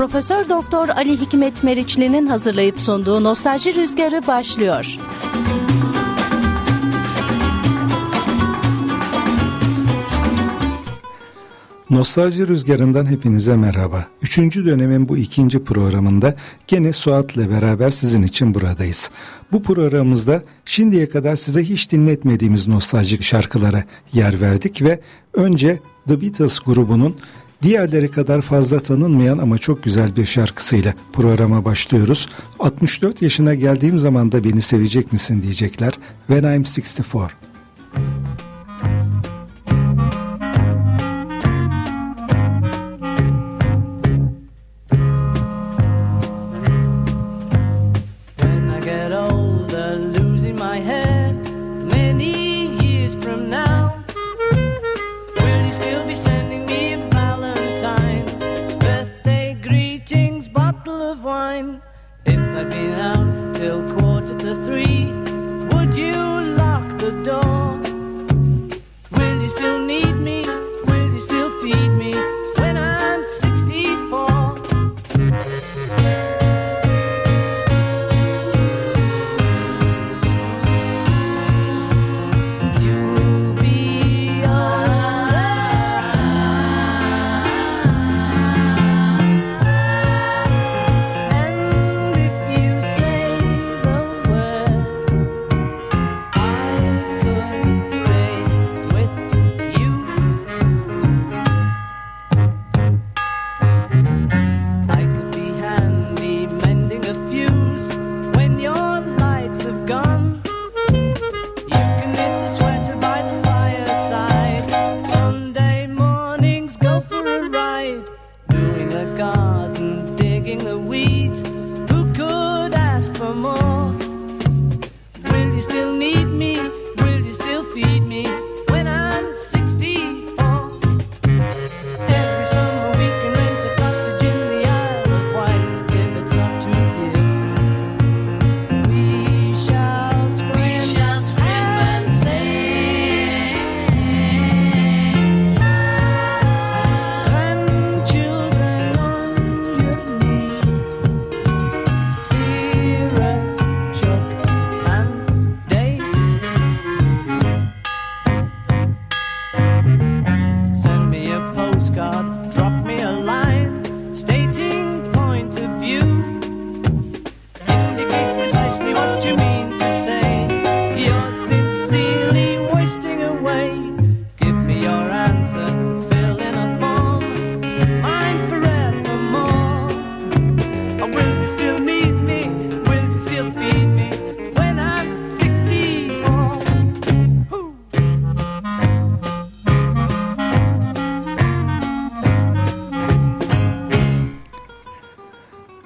Profesör Doktor Ali Hikmet Meriçli'nin hazırlayıp sunduğu Nostalji Rüzgarı başlıyor. Nostalji Rüzgarı'ndan hepinize merhaba. Üçüncü dönemin bu ikinci programında gene Suat'la beraber sizin için buradayız. Bu programımızda şimdiye kadar size hiç dinletmediğimiz nostaljik şarkılara yer verdik ve önce The Beatles grubunun diğerleri kadar fazla tanınmayan ama çok güzel bir şarkısıyla programa başlıyoruz. 64 yaşına geldiğim zaman da beni sevecek misin diyecekler. When I'm 64.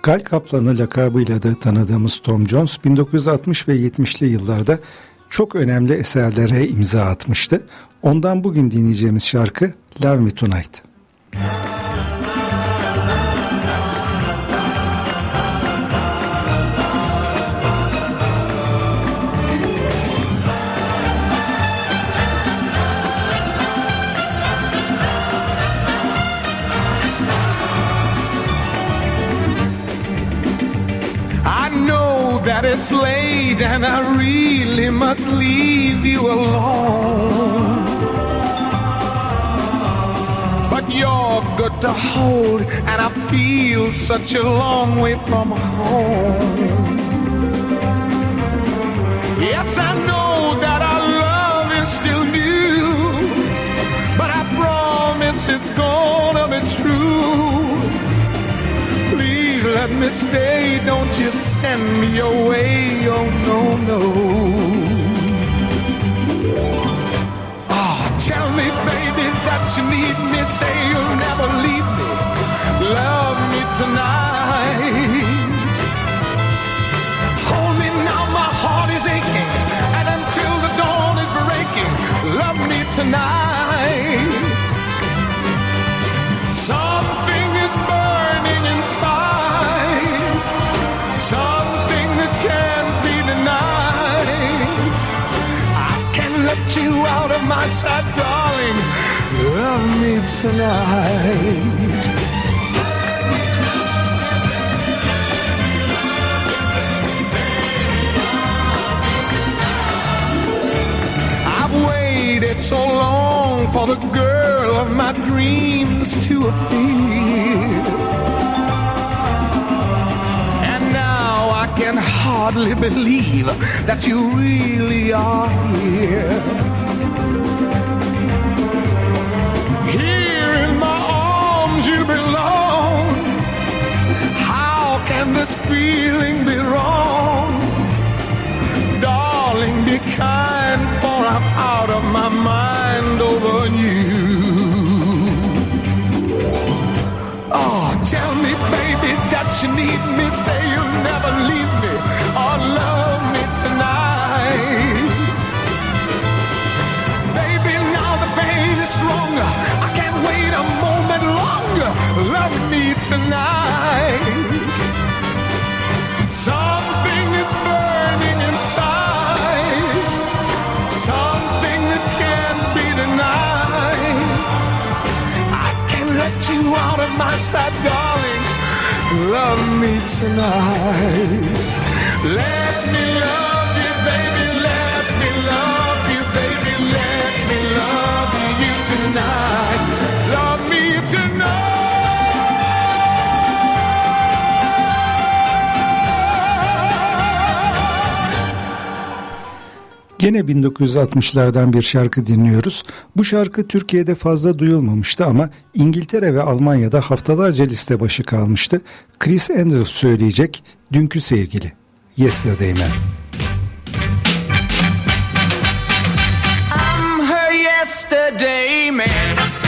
Gal Kaplan'ı lakabıyla da tanıdığımız Tom Jones 1960 ve 70'li yıllarda çok önemli eserlere imza atmıştı. Ondan bugün dinleyeceğimiz şarkı Love Me Tonight. It's late and I really must leave you alone. But you're good to hold, and I feel such a long way from home. Yes, I know that our love is still new, but I promise it's gonna be true let me stay. Don't you send me away. Oh, no, no. Oh, tell me, baby, that you need me. Say you'll never leave me. Love me tonight. Hold me now, my heart is aching. And until the dawn is breaking, love me tonight. Something you out of my sight, darling. Love me tonight. I've waited so long for the girl of my dreams to appear. I can hardly believe that you really are here. you need me, say you'll never leave me or love me tonight. Baby, now the pain is stronger. I can't wait a moment longer. Love me tonight. Something is burning inside. Something that can't be denied. I can't let you out of my sight, darling. Love me tonight. Let me love. Gene 1960'lardan bir şarkı dinliyoruz. Bu şarkı Türkiye'de fazla duyulmamıştı ama İngiltere ve Almanya'da haftalarca liste başı kalmıştı. Chris Andrews söyleyecek Dünkü Sevgili. Yesterday Man. I'm her yesterday man.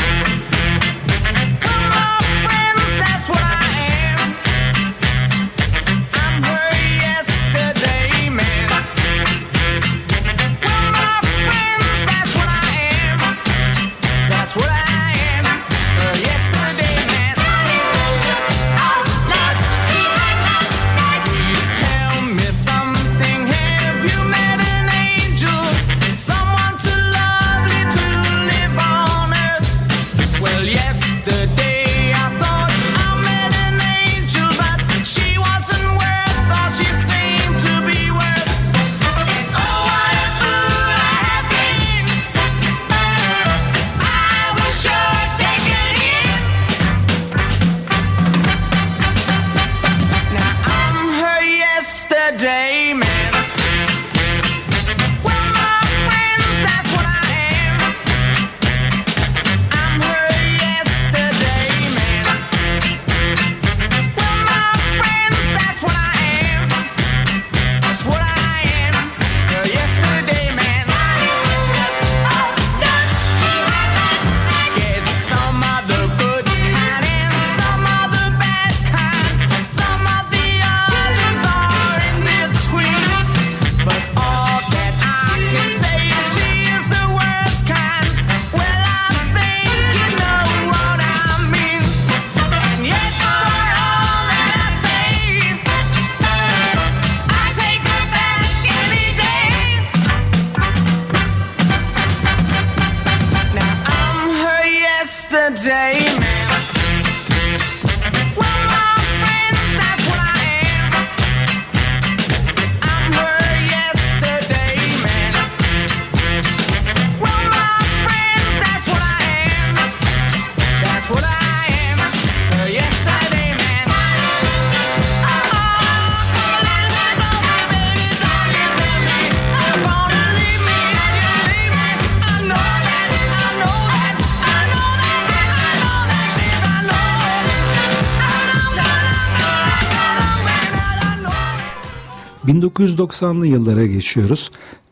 1990'lı yıllara geçiyoruz.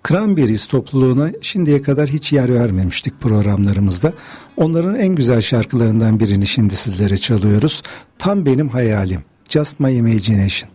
Cranberries topluluğuna şimdiye kadar hiç yer vermemiştik programlarımızda. Onların en güzel şarkılarından birini şimdi sizlere çalıyoruz. Tam benim hayalim. Just my imagination.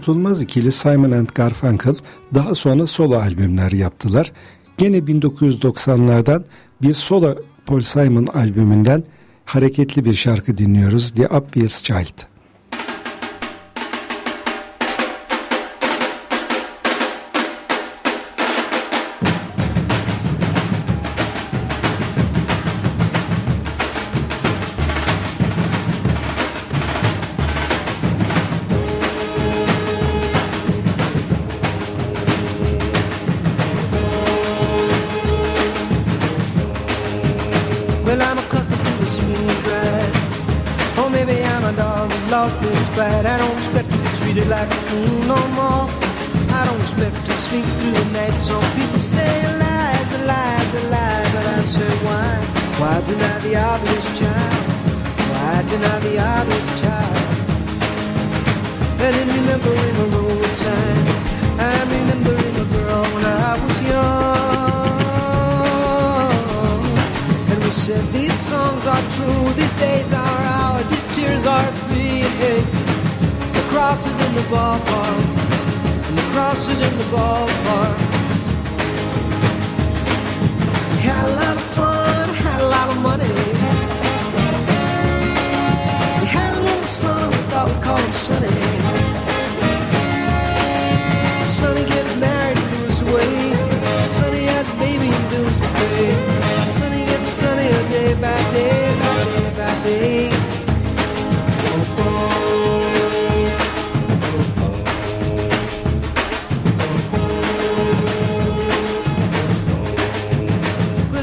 Unutulmaz ikili Simon and Garfunkel daha sonra solo albümler yaptılar. Gene 1990'lardan bir solo Paul Simon albümünden hareketli bir şarkı dinliyoruz. The Obvious Child. Gets married and moves away. Has baby bills to pay. Gets sunnier day by day, by day by day.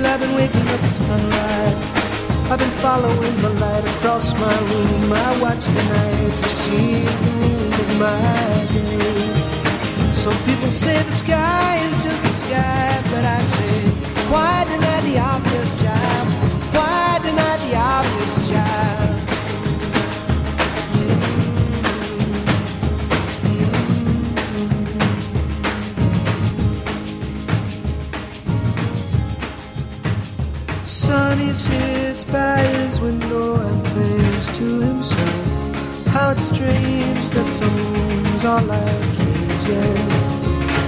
I've been waking up at sunrise. I've been following the light across my room. I watch the night receive the moon of my day. Some people say the sky is just the sky, but I say, why deny the obvious child? Why deny the obvious child? Sonny sits by his window it's strange that some rooms are like cages.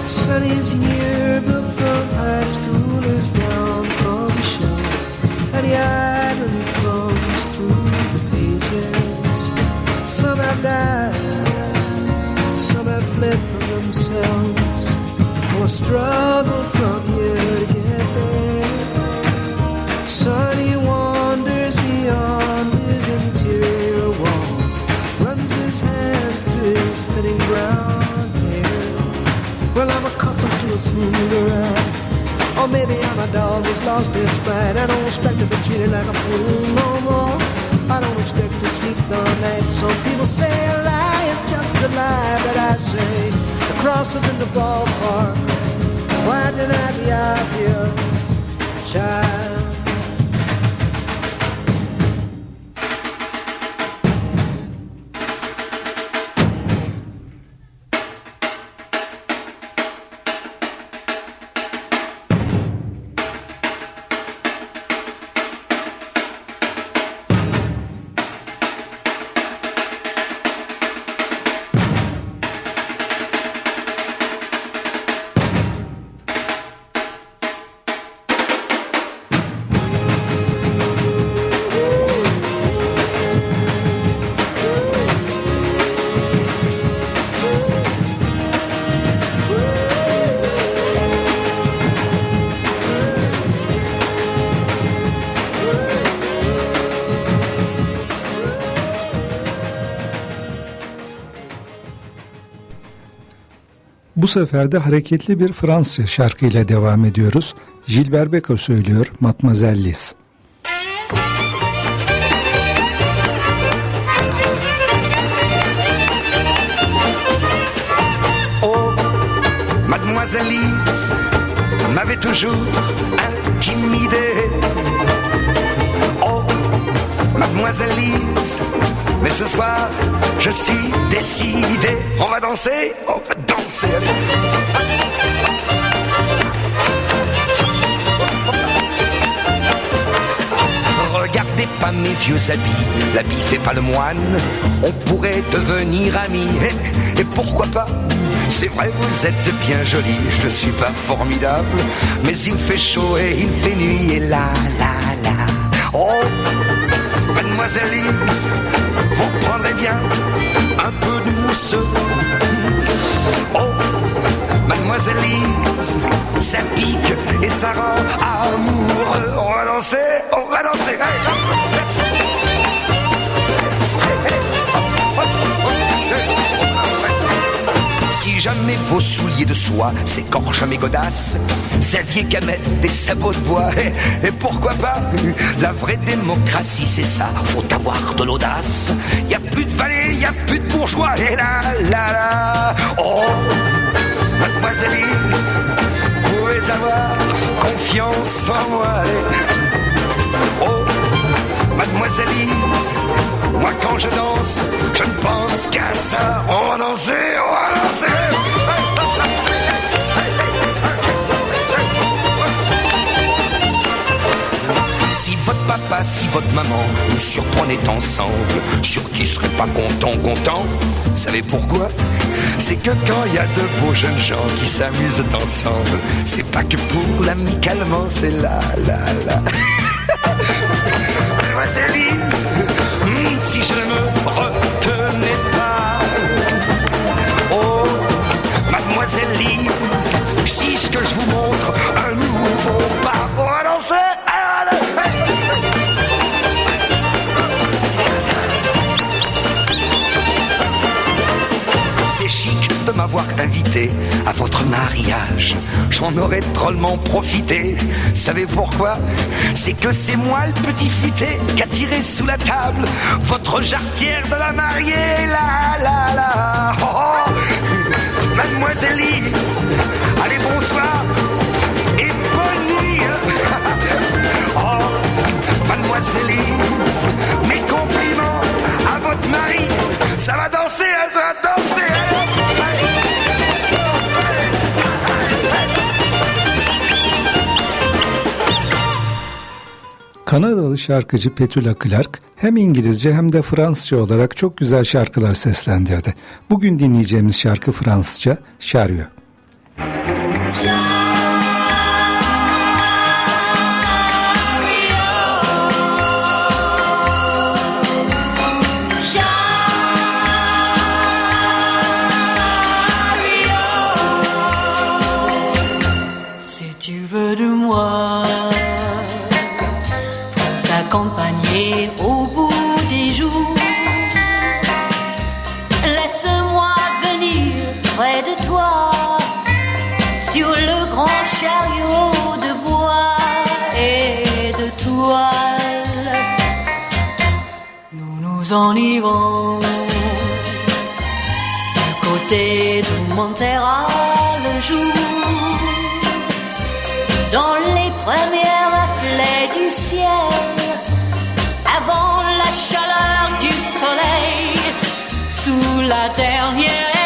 Sonny's yearbook from high school is down from the shelf, and he idly thumbs through the pages. Some have died, some have fled from themselves, or struggled from accustomed to a smoother ride. Or maybe I'm a dog who's lost its pride. I don't expect to be treated like a fool no more. I don't expect to sleep the night. Some people say a lie is just a lie, but I say the cross is in the ballpark. Why deny the obvious, child? Sefer de hareketli bir Fransızca şarkıyla devam ediyoruz. Gilbert Beko söylüyor Matmazel Liz. Oh, mademoiselle Lise m'avait toujours intimidé. Oh, mademoiselle Lise, mais ce soir, je suis décidé. On va danser, on va Regardez pas mes vieux habits, l'habit fait pas le moine, on pourrait devenir amis. Et, et pourquoi pas? C'est vrai, vous êtes bien jolie, je ne suis pas formidable, mais il fait chaud et il fait nuit et là, là, là. Mademoiselle Lise, vous prendrez bien un peu de mousseux. Oh, mademoiselle Lise, ça pique et ça rend amoureux. On va danser, on va danser. Jamais vos souliers de soie s'écorchent à mes godasses, Xavier qu'à mettre des sabots de bois. Et, pourquoi pas? La vraie démocratie, c'est ça, faut avoir de l'audace. Y a plus de valets, y a plus de bourgeois. Et là, là, là, oh, mademoiselle vous pouvez avoir confiance en moi. Mademoiselle moi quand je danse, je ne pense qu'à ça. On va danser, on va danser. Si votre papa, si votre maman nous surprenaient ensemble, sûr qu'ils seraient pas contents, contents? Savez pourquoi? C'est que quand il y a de beaux jeunes gens qui s'amusent ensemble, c'est pas que pour l'amicalement, c'est là, là, là. Mademoiselle Lise, hmm, si je ne me retenais pas. Oh, Mademoiselle Lise, si je que je vous montre un nouveau pas. On va danser, invité à votre mariage. J'en aurais drôlement profité. Savez pourquoi? C'est que c'est moi le petit futé qui a tiré sous la table votre jarretière de la mariée. La la la. Oh, oh. Mademoiselle Lise, allez bonsoir et bonne nuit. Oh, Mademoiselle Lise, mes Kanadalı şarkıcı Petula Clark hem İngilizce hem de Fransızca olarak çok güzel şarkılar seslendirdi. Bugün dinleyeceğimiz şarkı Fransızca Şaryo. Si Nous en irons du côté d'où montera le jour dans les premiers reflets du ciel, avant la chaleur du soleil, sous la dernière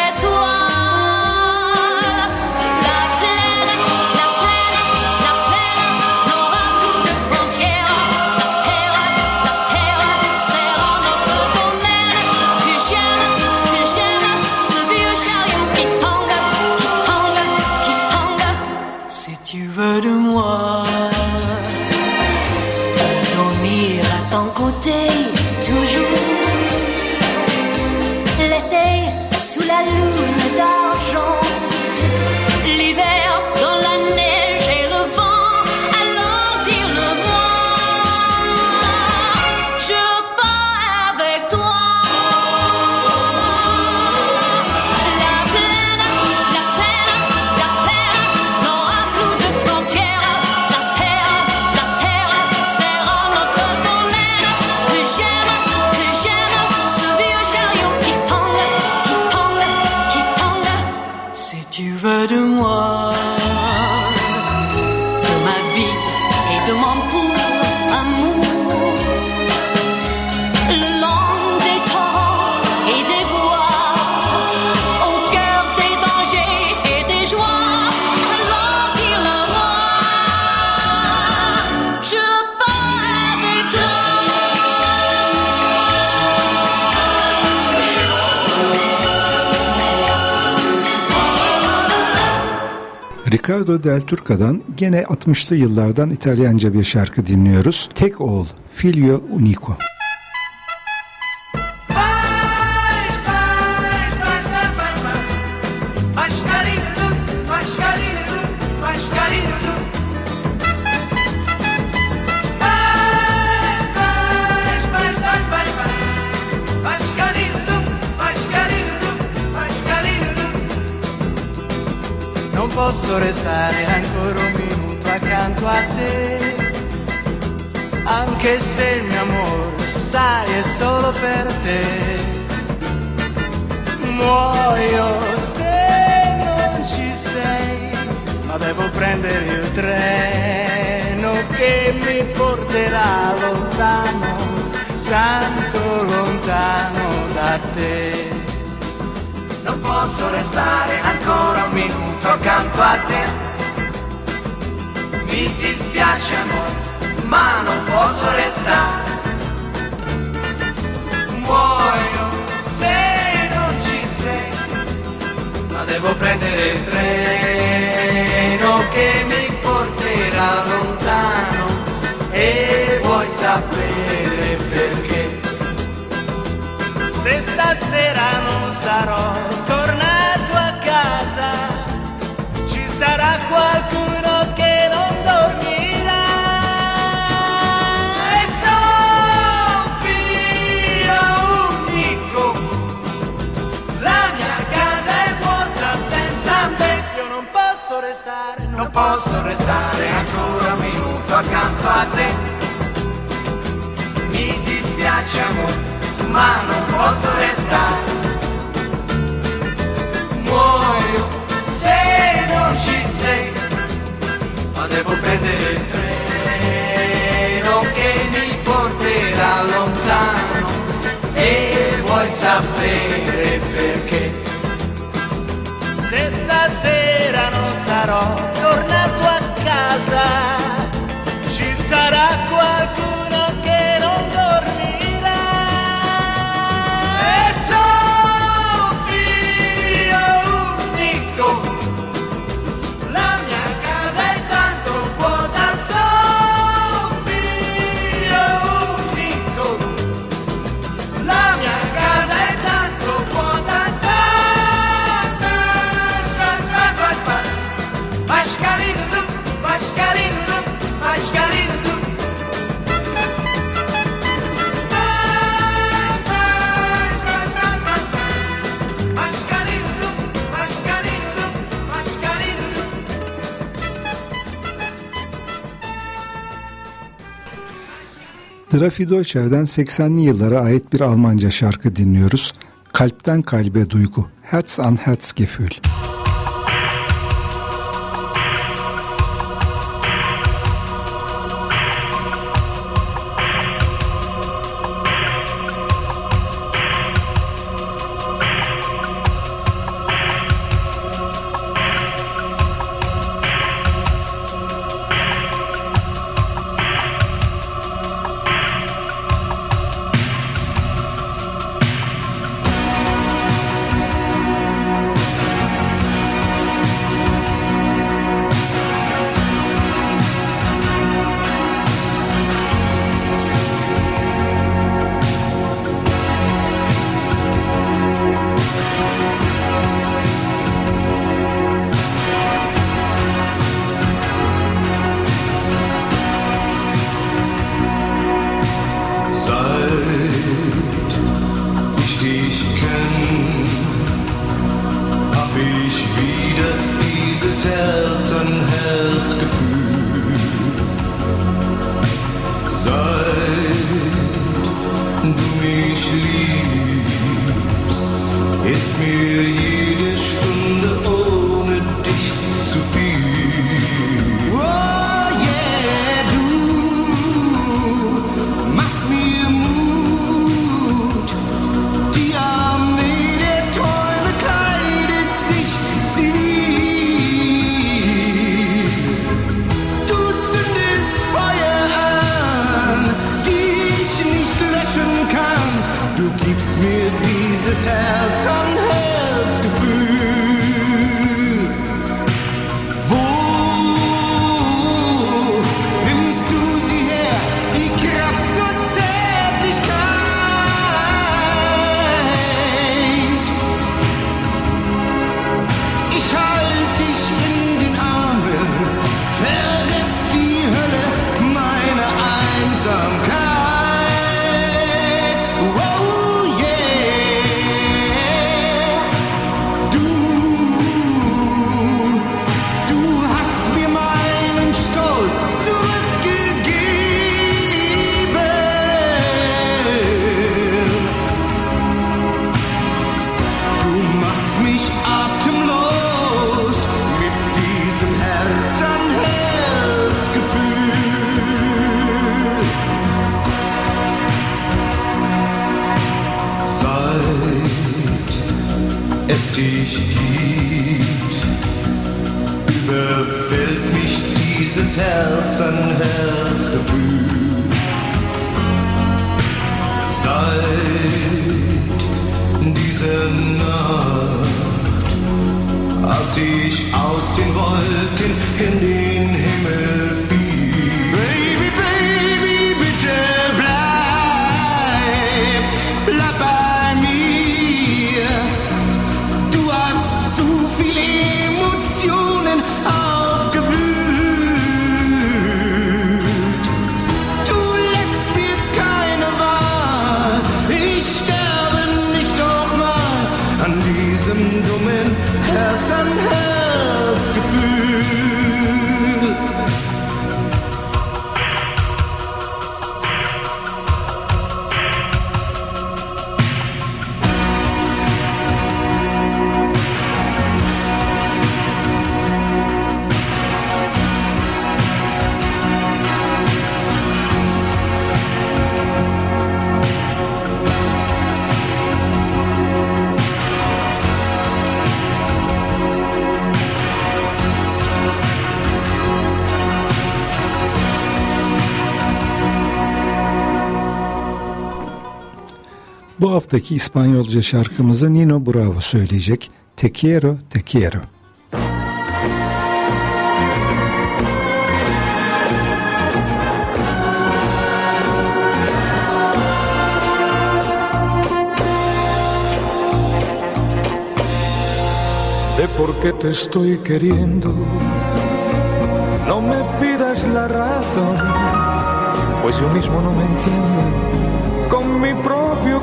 Ricardo Del Turca'dan gene 60'lı yıllardan İtalyanca bir şarkı dinliyoruz. Tek oğul, Figlio Unico. Anche se il mio amore, sai, è solo per te. Muoio se non ci sei, ma devo prendere il treno che mi porterà lontano, tanto lontano da te. Non posso restare ancora un minuto accanto a te. Mi dispiace amore, ma non posso restare. Muoio se non ci sei, ma devo prendere il treno che mi porterà lontano. E vuoi sapere perché? Se stasera non sarò tornato a casa, ci sarà qualcuno non posso restare ancora un minuto accanto a te. Mi dispiace amore ma non posso restare. Muoio se non ci sei, ma devo prendere il treno che mi porterà lontano. E vuoi sapere perché? Se stasera non sarò tornato a casa, ci sarà qualcuno Drafi Deutscher'den 80'li yıllara ait bir Almanca şarkı dinliyoruz. Kalpten kalbe duygu. Herz an Herzgefühl. Seit Herzen, hadske Gefühl. hast Gefühl. Haftaki İspanyolca şarkımızı Nino Bravo söyleyecek. Te quiero, te quiero. de por qué te estoy queriendo. No me pidas la razón, pues yo mismo no me entiendo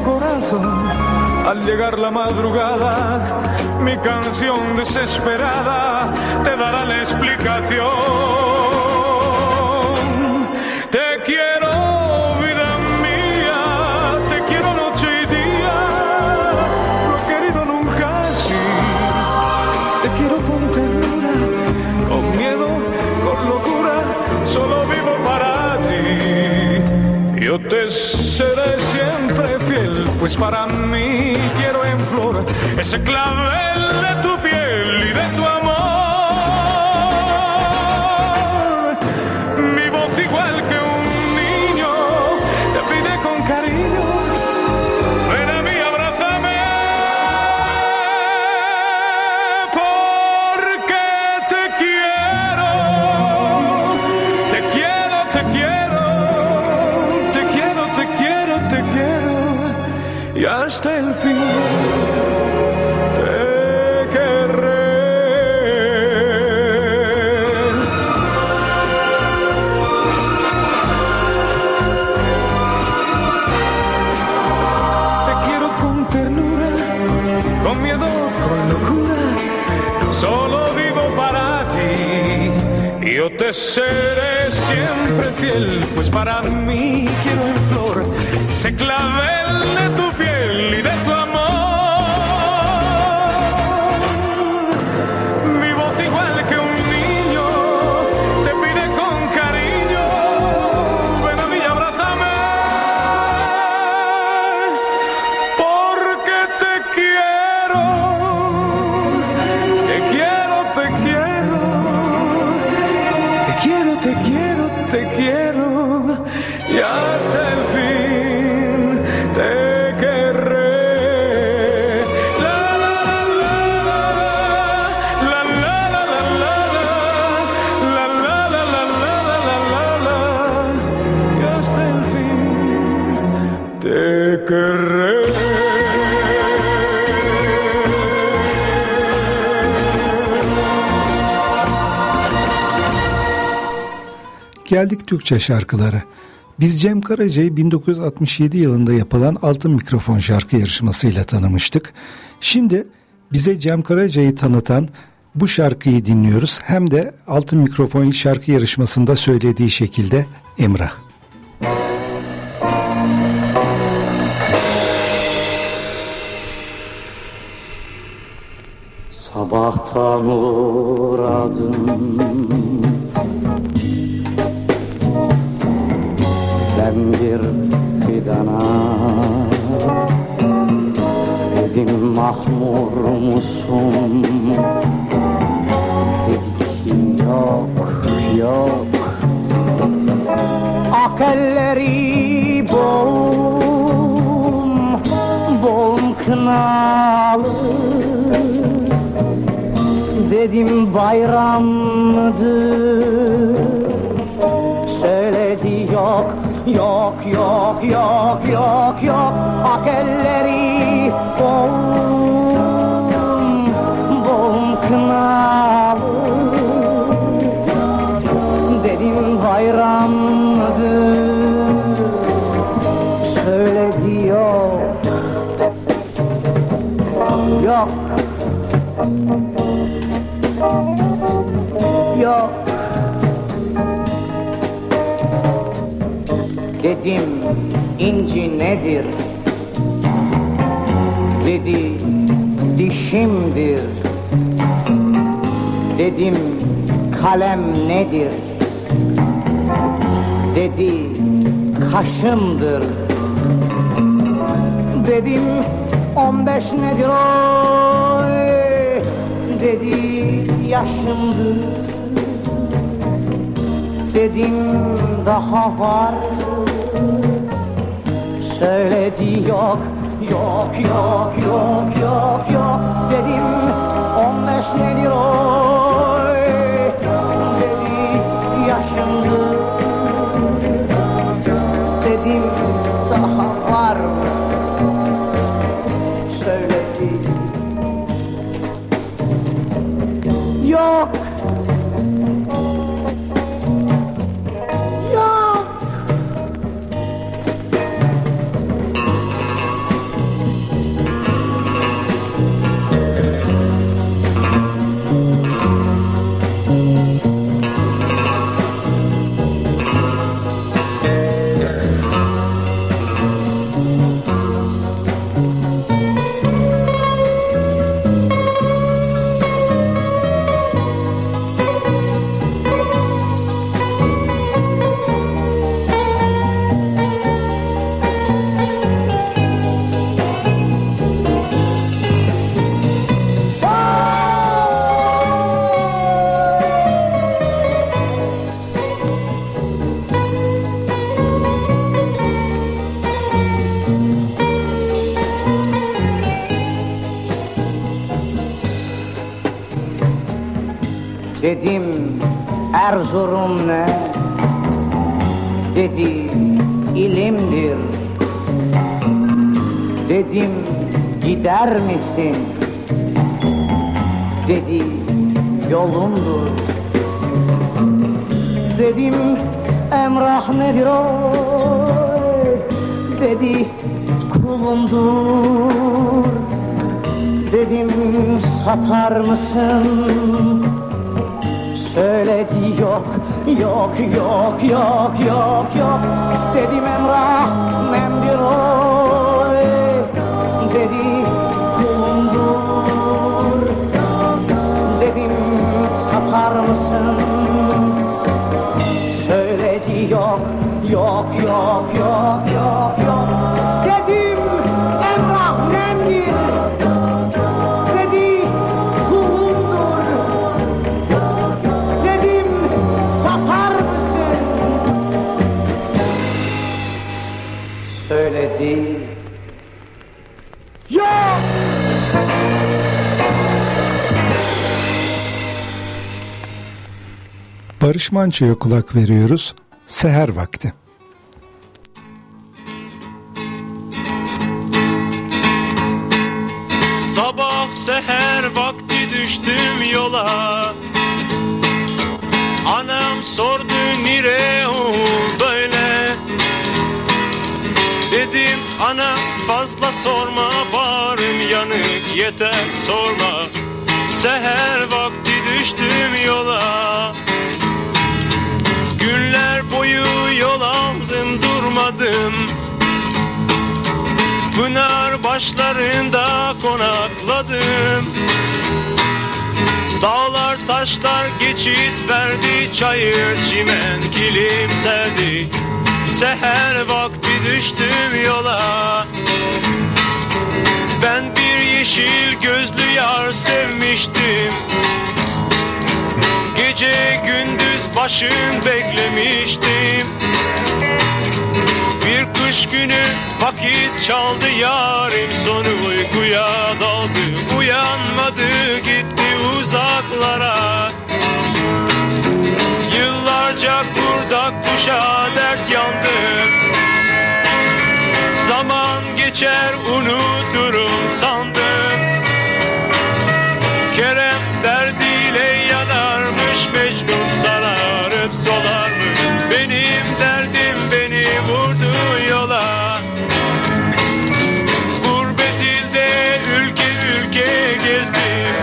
corazón. Al llegar la madrugada, mi canción desesperada te dará la explicación. Te quiero, vida mía, te quiero noche y día, he querido nunca así. Te quiero con ternura, con miedo, con locura, solo vivo para ti. Yo te para mí quiero en flor ese clavel te seré siempre fiel, pues para mí quiero en flor ese clavel de tu piel Geldik Türkçe şarkılara. Biz Cem Karaca'yı 1967 yılında yapılan Altın Mikrofon şarkı yarışmasıyla tanımıştık. Şimdi bize Cem Karaca'yı tanıtan bu şarkıyı dinliyoruz. Hem de Altın Mikrofon şarkı yarışmasında söylediği şekilde Emrah. Sabahtan uğradım Ölendir fidana. Dedim mahmur musun? Dedi ki yok yok. Ak elleri boğum Boğum kınalı. Dedim bayram mıdır Söyledi yok yok yok yok yok yok. Ak elleri boğum boğum kınalı Dedim bayram Dedim inci nedir? Dedi dişimdir. Dedim kalem nedir? Dedi kaşımdır. Dedim on beş nedir oy? Dedi yaşımdır. Dedim daha var Söyledi yok Yok yok yok yok yok. Dedim on beş nedir oy Erzurum ne? Dedi ilimdir. Dedim gider misin? Dedi yolumdur. Dedim emrah nedir oy? Dedi kulumdur. Dedim satar mısın? Söyledi yok, yok, yok, yok, yok, yok. Dedim Emrah, nemdir oy Barış Manço'ya kulak veriyoruz. Seher vakti. Sabah seher vakti düştüm yola Anam sordu nire o böyle Dedim ana fazla sorma bağrım yanık yeter sorma Seher vakti düştüm yola yol aldım durmadım. Pınar başlarında konakladım. Dağlar taşlar geçit verdi Çayır çimen kilim serdi. Seher vakti düştüm yola. Ben bir yeşil gözlü yar sevmiştim Gece gündüz başım beklemiştim. Bir kış günü vakit çaldı yarim sonu uykuya daldı. Uyanmadı gitti uzaklara. Yıllarca kurdak kuşa dert yandım Zaman geçer unuturum sandım yanarmış Mecnun sararıp solarmış Benim derdim beni vurdu yola. Gurbet ilde ülke ülke gezdim.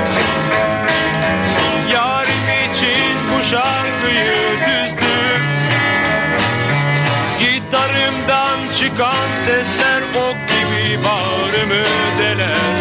Yarim için bu şarkıyı düzdüm. Gitarımdan çıkan sesler ok gibi bağrımı deler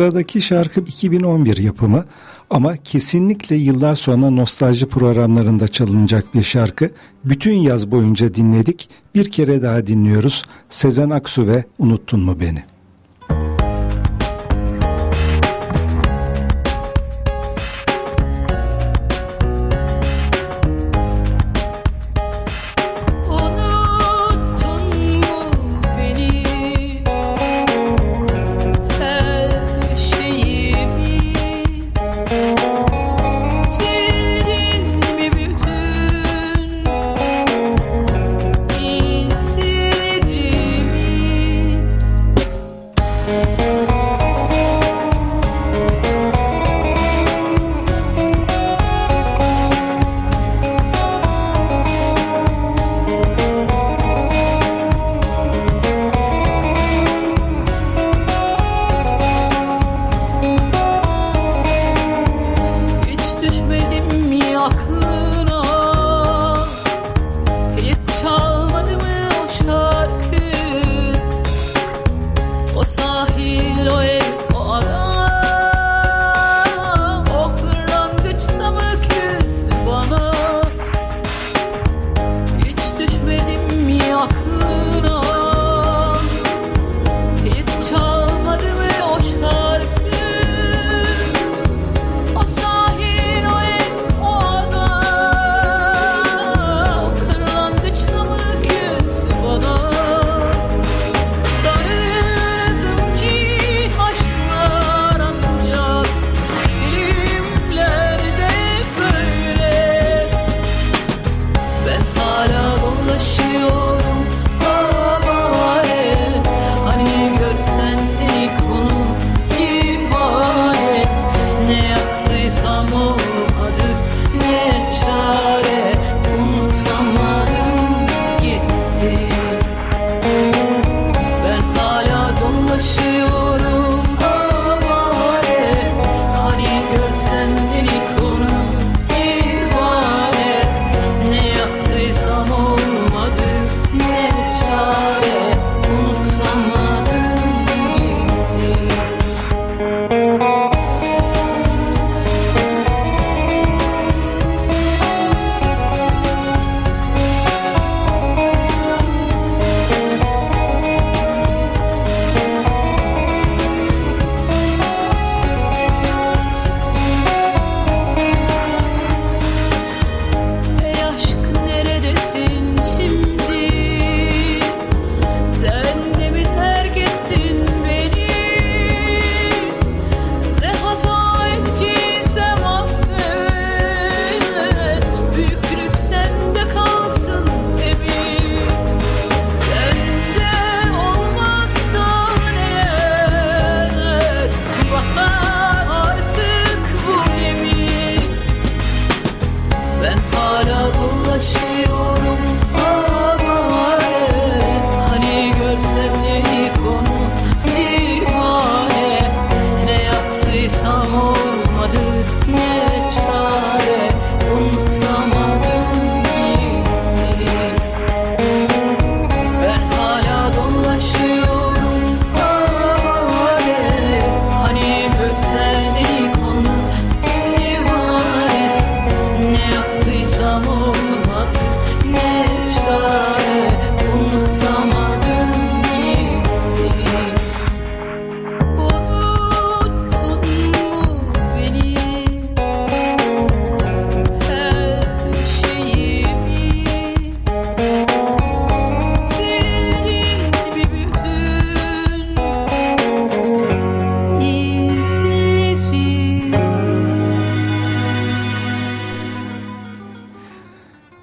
Sıradaki şarkı 2011 yapımı ama kesinlikle yıllar sonra nostalji programlarında çalınacak bir şarkı. Bütün yaz boyunca dinledik. Bir kere daha dinliyoruz. Sezen Aksu ve Unuttun mu beni?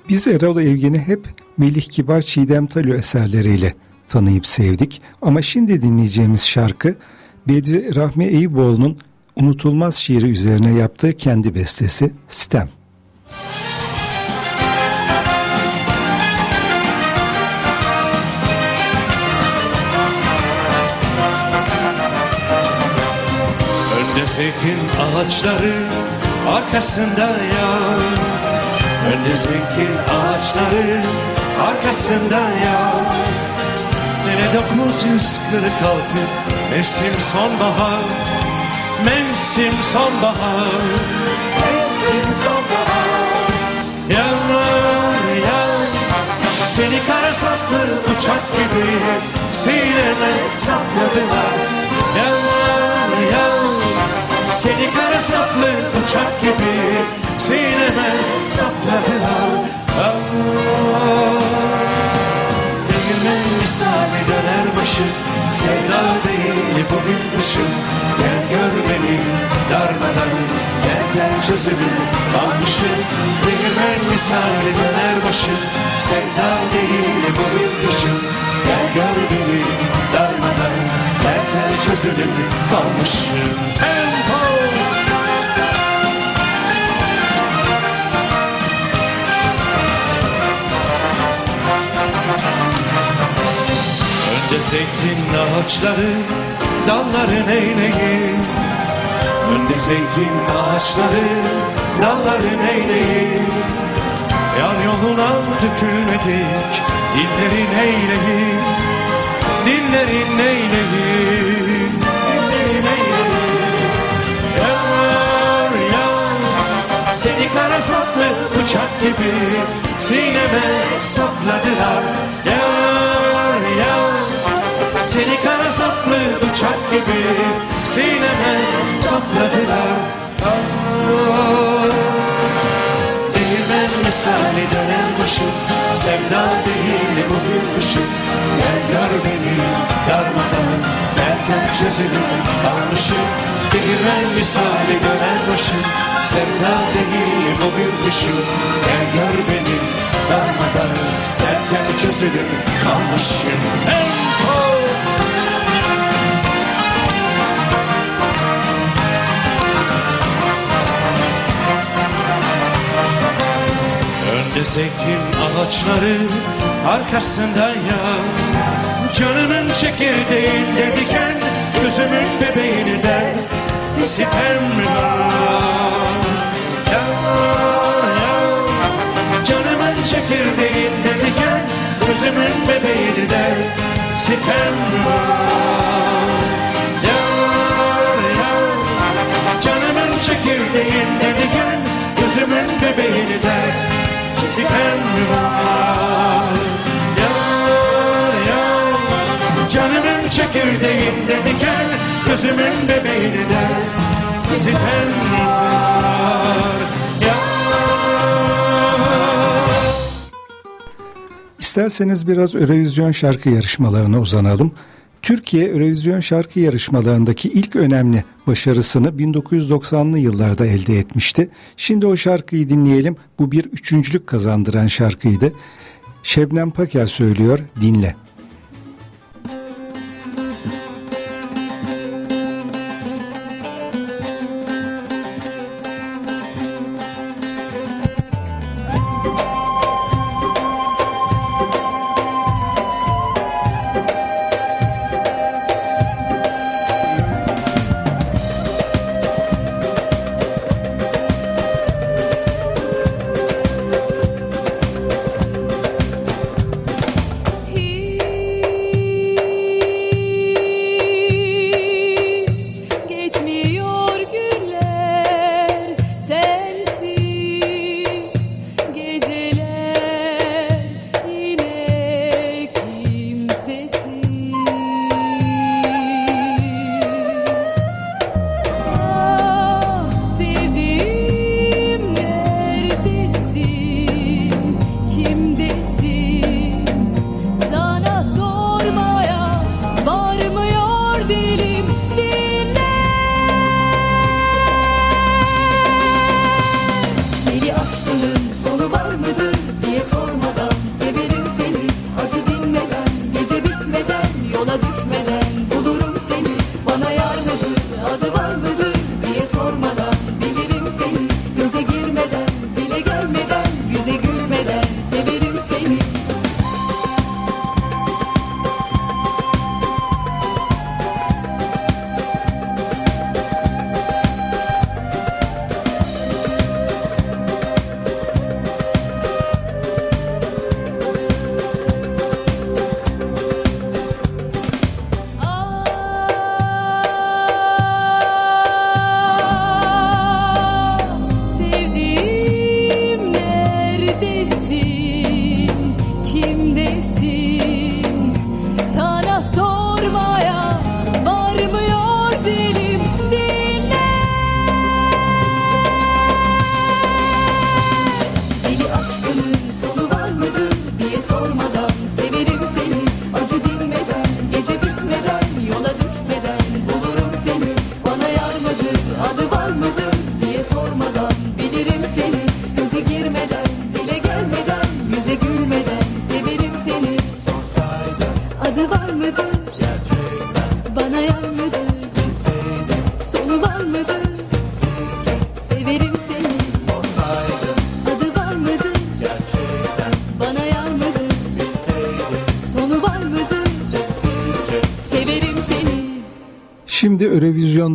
Biz Erol Evgen'i hep Melih Kibar Çiğdem Talio eserleriyle tanıyıp sevdik. Ama şimdi dinleyeceğimiz şarkı Bedri Rahmi Eyüboğlu'nun unutulmaz şiiri üzerine yaptığı kendi bestesi Sitem. Önde zeytin ağaçları arkasında yağ Önde zeytin ağaçları arkasında yağ. Sene 946 mevsim sonbahar. Mevsim sonbahar. Mevsim sonbahar. Yağmur yağ. Seni kara saplı uçak gibi Sineme sapladılar. Yağmur yağ. Seni kara saplı uçak gibi Sineme sapladılar. Ah, Değirmen misali döner başı. Sevda değil bugün kışım Gel gör beni darmadan. Tel tel çözülür kalmışım Değirmen misali döner başı. Sevda değil bugün kışım Gel gör beni darmadan. Tel tel çözülür kalmışım Tempo! Önde zeytin ağaçları, dalların eğleyi. Önde zeytin ağaçları, dalların eğleyi. Yar yoluna dökülmedik, dillerin eğleyi. Dillerin eğleyi, dillerin eğleyi. Yar yar, seni kara saplı bıçak gibi sineme sapladılar. Yar, seni kara saplı bıçak gibi sineme sapladılar. Ah, Değirmen misali dönen başım Sevda değil bu bir kışım Gel gör beni darmadan tel çözülür kalmışım Değirmen misali dönen başım Sevda değil bu bir kışım Gel gör beni Tel tel çözülür kalmışım Tempo! Önde zeytin ağaçları arkasında yağ. Canımın çekirdeğinde diken Gözümün bebeğini der Sitem var çekirdeğinde diken Gözümün bebeğini der. Sitem var Yağ, yağ. Canımın çekirdeğinde diken Gözümün bebeğini der. Sitem var Yar yar. Canımın çekirdeğinde diken Gözümün bebeğini der. Sitem var Yar İsterseniz biraz Eurovision şarkı yarışmalarına uzanalım. Türkiye Eurovision şarkı yarışmalarındaki ilk önemli başarısını 1990'lı yıllarda elde etmişti. Şimdi o şarkıyı dinleyelim. Bu bir üçüncülük kazandıran şarkıydı. Şebnem Paker söylüyor, dinle.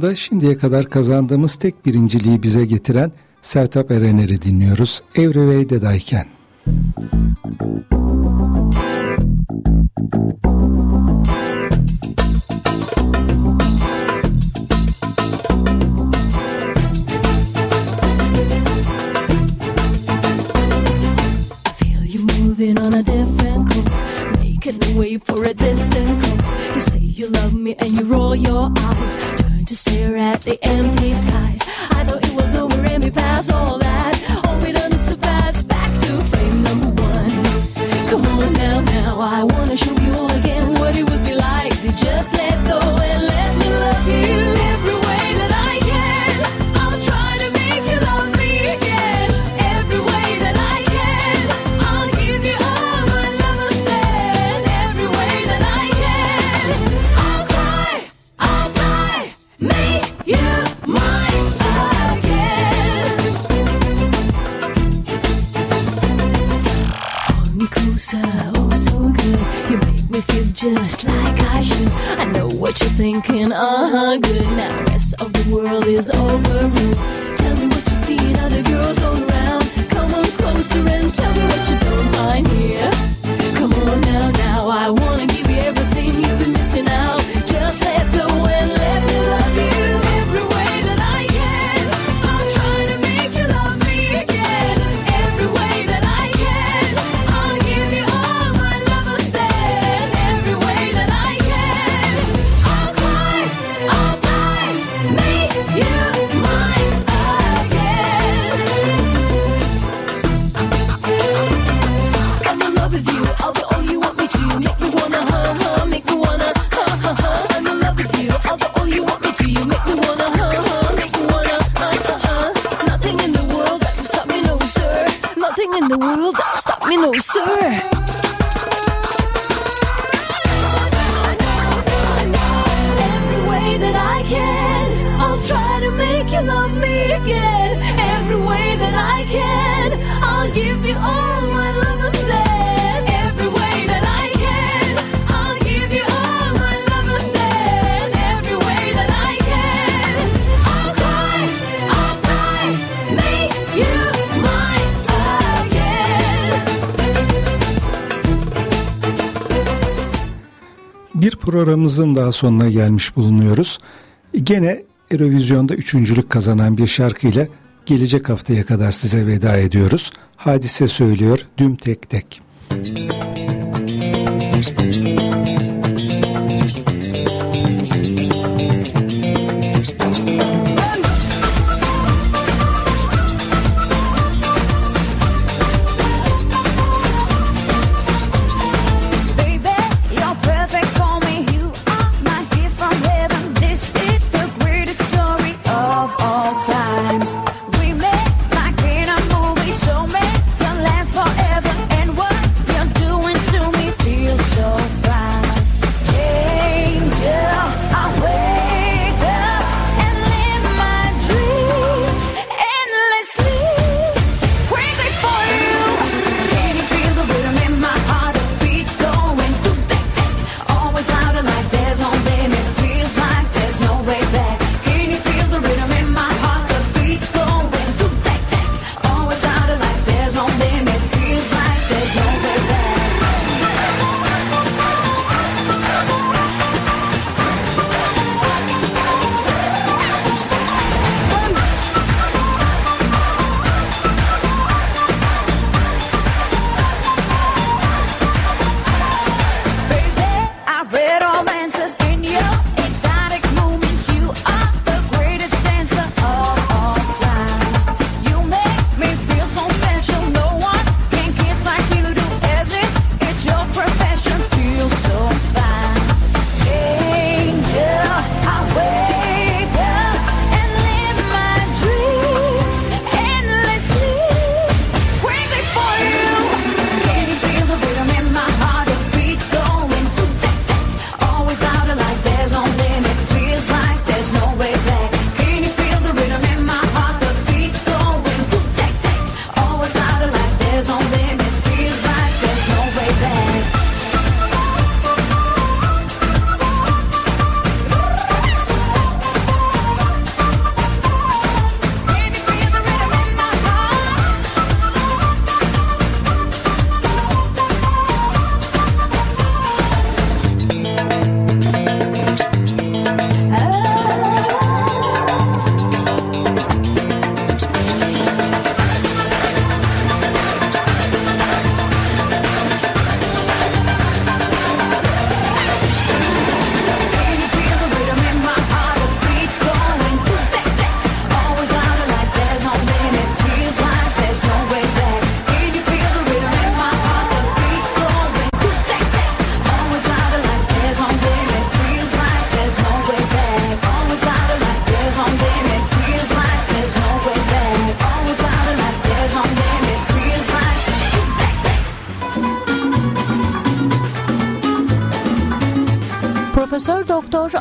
programda şimdiye kadar kazandığımız tek birinciliği bize getiren Sertap Erener'i dinliyoruz. Every Way Dedayken. I want. is over. programımızın daha sonuna gelmiş bulunuyoruz. Gene Eurovizyon'da üçüncülük kazanan bir şarkıyla gelecek haftaya kadar size veda ediyoruz. Hadise söylüyor düm tek tek. Müzik